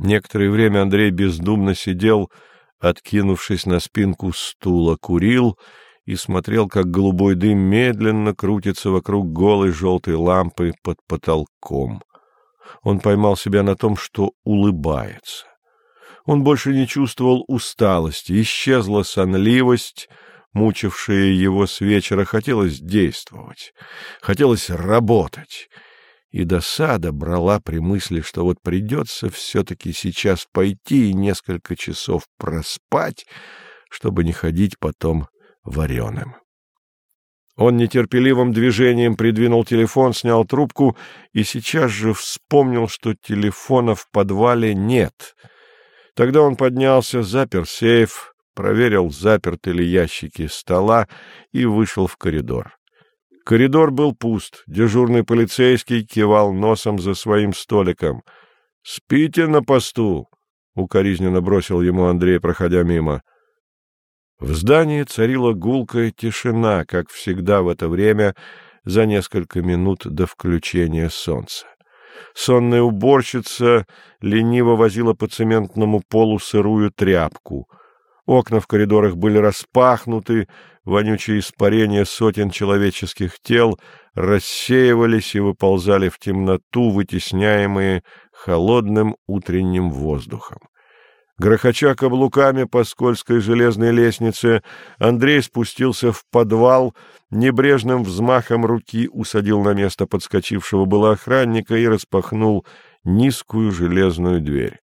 Некоторое время Андрей бездумно сидел, откинувшись на спинку стула, курил и смотрел, как голубой дым медленно крутится вокруг голой желтой лампы под потолком. Он поймал себя на том, что улыбается. Он больше не чувствовал усталости, исчезла сонливость, мучившая его с вечера. Хотелось действовать, хотелось работать. И досада брала при мысли, что вот придется все-таки сейчас пойти и несколько часов проспать, чтобы не ходить потом вареным. Он нетерпеливым движением придвинул телефон, снял трубку и сейчас же вспомнил, что телефона в подвале нет. Тогда он поднялся, запер сейф, проверил, заперты ли ящики стола и вышел в коридор. Коридор был пуст, дежурный полицейский кивал носом за своим столиком. — Спите на посту! — укоризненно бросил ему Андрей, проходя мимо. — в здании царила гулкая тишина, как всегда в это время, за несколько минут до включения солнца. Сонная уборщица лениво возила по цементному полу сырую тряпку. Окна в коридорах были распахнуты, вонючие испарения сотен человеческих тел рассеивались и выползали в темноту, вытесняемые холодным утренним воздухом. Грохоча каблуками по скользкой железной лестнице, Андрей спустился в подвал, небрежным взмахом руки усадил на место подскочившего было охранника и распахнул низкую железную дверь.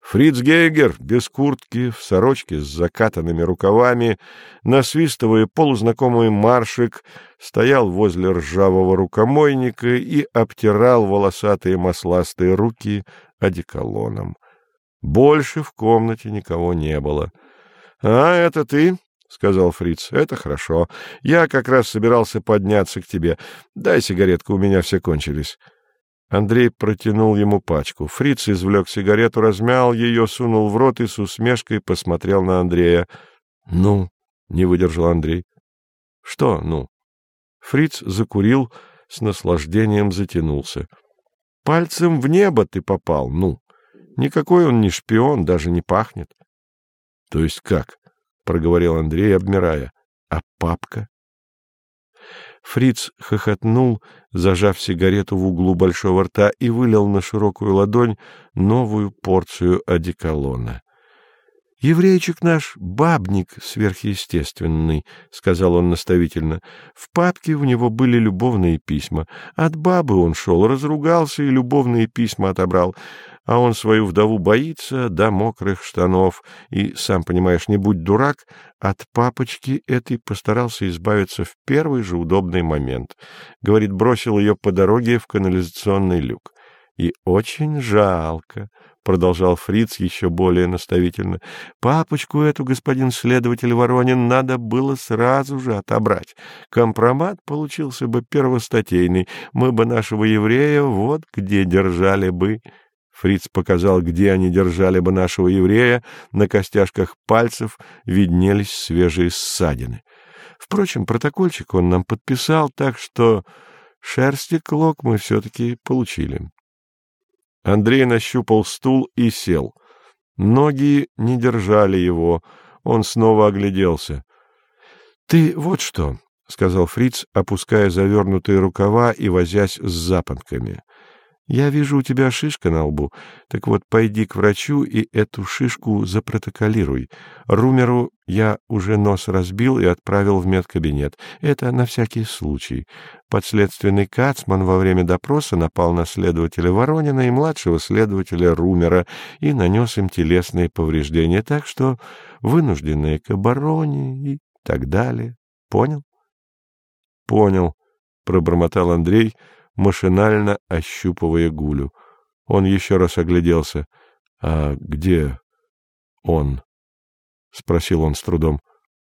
Фриц Гейгер, без куртки, в сорочке с закатанными рукавами, насвистывая полузнакомый маршик, стоял возле ржавого рукомойника и обтирал волосатые масластые руки одеколоном. Больше в комнате никого не было. — А, это ты? — сказал Фриц. Это хорошо. Я как раз собирался подняться к тебе. Дай сигаретку, у меня все кончились. Андрей протянул ему пачку. Фриц извлек сигарету, размял ее, сунул в рот и с усмешкой посмотрел на Андрея. — Ну? — не выдержал Андрей. — Что «ну»? Фриц закурил, с наслаждением затянулся. — Пальцем в небо ты попал, ну. Никакой он не шпион, даже не пахнет. — То есть как? — проговорил Андрей, обмирая. — А папка? Фриц хохотнул, зажав сигарету в углу большого рта, и вылил на широкую ладонь новую порцию одеколона. — Еврейчик наш бабник сверхъестественный, — сказал он наставительно. В папке у него были любовные письма. От бабы он шел, разругался и любовные письма отобрал а он свою вдову боится до мокрых штанов, и, сам понимаешь, не будь дурак, от папочки этой постарался избавиться в первый же удобный момент. Говорит, бросил ее по дороге в канализационный люк. И очень жалко, — продолжал Фриц еще более наставительно, — папочку эту, господин следователь Воронин, надо было сразу же отобрать. Компромат получился бы первостатейный, мы бы нашего еврея вот где держали бы. Фриц показал, где они держали бы нашего еврея, на костяшках пальцев виднелись свежие ссадины. Впрочем, протокольчик он нам подписал, так что шерсти клок мы все-таки получили. Андрей нащупал стул и сел. Ноги не держали его, он снова огляделся. — Ты вот что, — сказал Фриц, опуская завернутые рукава и возясь с запонками. Я вижу у тебя шишка на лбу. Так вот, пойди к врачу и эту шишку запротоколируй. Румеру я уже нос разбил и отправил в медкабинет. Это на всякий случай. Подследственный Кацман во время допроса напал на следователя Воронина и младшего следователя Румера и нанес им телесные повреждения, так что вынужденные к обороне и так далее. Понял? — Понял, — пробормотал Андрей, — машинально ощупывая гулю. Он еще раз огляделся. — А где он? — спросил он с трудом.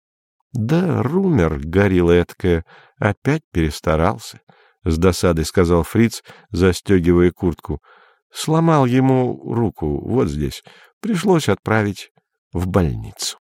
— Да, Румер, горилла опять перестарался, — с досадой сказал Фриц, застегивая куртку. — Сломал ему руку вот здесь. Пришлось отправить в больницу.